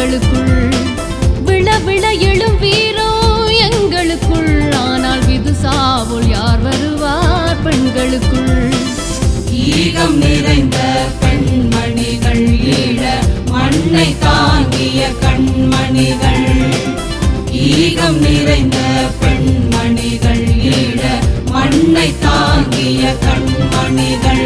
எங்களுக்குள். விழ விழ எழும் வீரோ எங்களுக்குள். ஆனால் விது சாவுள் யார் வருவார் பெண்களுக்குள். ஈகம் நிறைந்த பெண்மணிகள் ஈழ மண்ணை தாங்கிய கண்மணிகள். ஈகம் நிறைந்த பெண்மணிகள் ஈழ மண்ணை தாங்கிய கண்மணிகள்.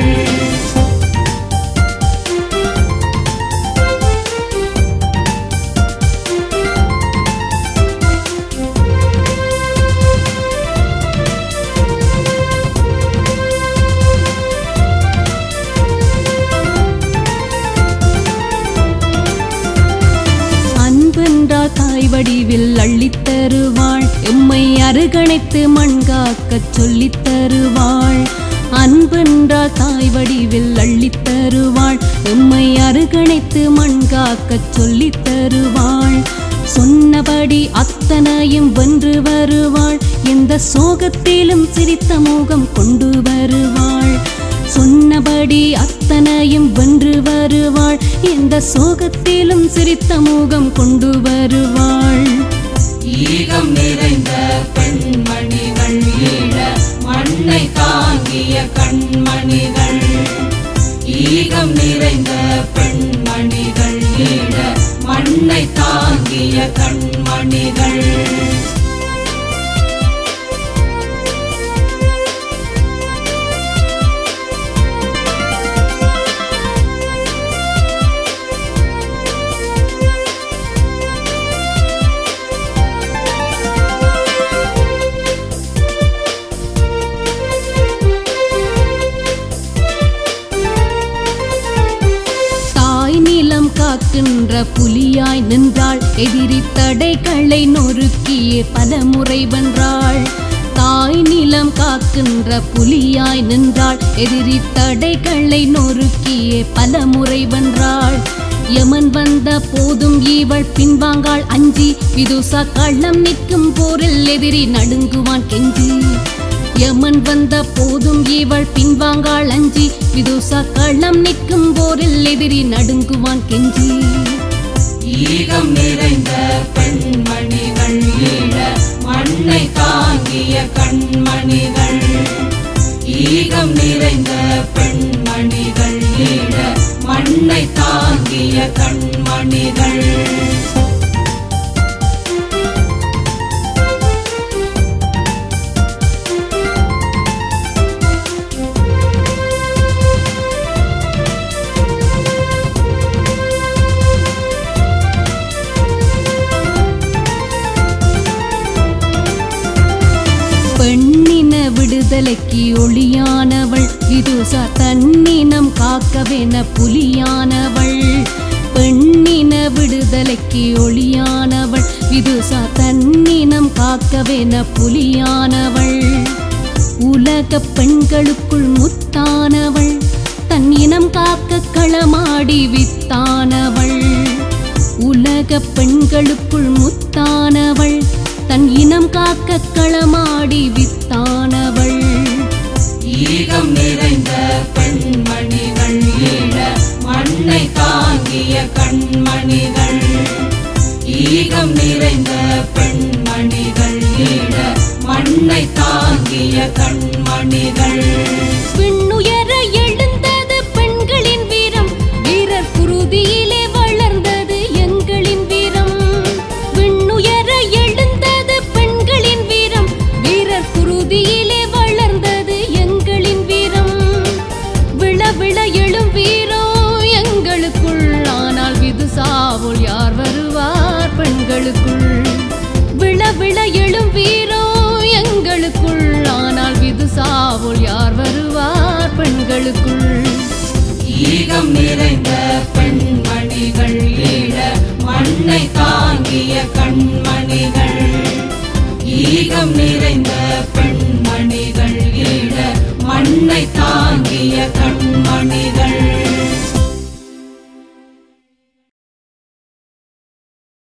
வடிவில் அள்ளித்தருவாள். எம்மை அருகணைத்து மண்காக்கச் சொல்லித் தருவாள் அன்பென்றால் தாய் வடிவில் அள்ளித்தருவாள். எம்மை அருகணைத்து மண்காக்கச் சொல்லித் தருவாள் சொன்னபடி அத்தனையும் வென்று வருவாள். எந்த சோகத்திலும் சிரித்த மோகம் கொண்டு வருவாள். சொன்னபடி அத்தனையும் வென்று வருவாள். எந்த சோகத்திலும் சிரித்த முகம் கொண்டு வருவாள். ஈகம் நிறைந்த பெண்மணிகள் ஈழ மண்ணை தாங்கிய கண்மணிகள். ஈகம் நிறைந்த பெண்மணிகள் ஈழ மண்ணை தாங்கிய கண் புலியாய் நின்றாள். எதிரி தடைகளை நொறுக்கியே பல முறை வென்றாள். தாய் நிலம் காக்கின்ற புலியாய் நின்றாள். எதிரி தடைகளை நொறுக்கியே பல முறை வென்றாள். யமன் வந்த போதும் இவள் பின்வாங்காள். அஞ்சி விதுசா கள்ளம் நிற்கும் போரில் எதிரி நடுங்குவான் கெஞ்சி. யமன் வந்த போதும் இவள் பின்வாங்காள். அஞ்சி விதுசா கள்ளம் நிற்கும் போரில் எதிரி நடுங்குவான் கெஞ்சி. ஈகம் நிறைந்த பெண்மணிகள் ஈழ மண்ணை தாங்கிய கண்மணிகள். ஈகம் நிறைந்த பெண்மணிகள் ஈழ மண்ணை தாங்கிய கண்மணிகள். விடுதலைக்கு ஒளியானவள். விதுசா தன்னினம் காக்கவென புலியானவள். பெண்ணின விடுதலைக்கு ஒளியானவள். விதுசா தன்னினம் காக்கவென புலியானவள். உலக பெண்களுக்குள் முத்தானவள். தன் இனம் காக்க களமாடி வித்தானவள். உலக பெண்களுக்குள் முத்தானவள். தன் இனம் காக்க களமாடி வித் பெண்மணிகள் ஈகம் நிறைந்த பெண்மணிகள் ஈழ மண்ணை தாங்கிய கண்மணிகள். விண்ணுயர நிறைந்த பெண்மணிகள் ஈழ மண்ணை தாங்கிய கண்மணிகள். ஈகம் நிறைந்த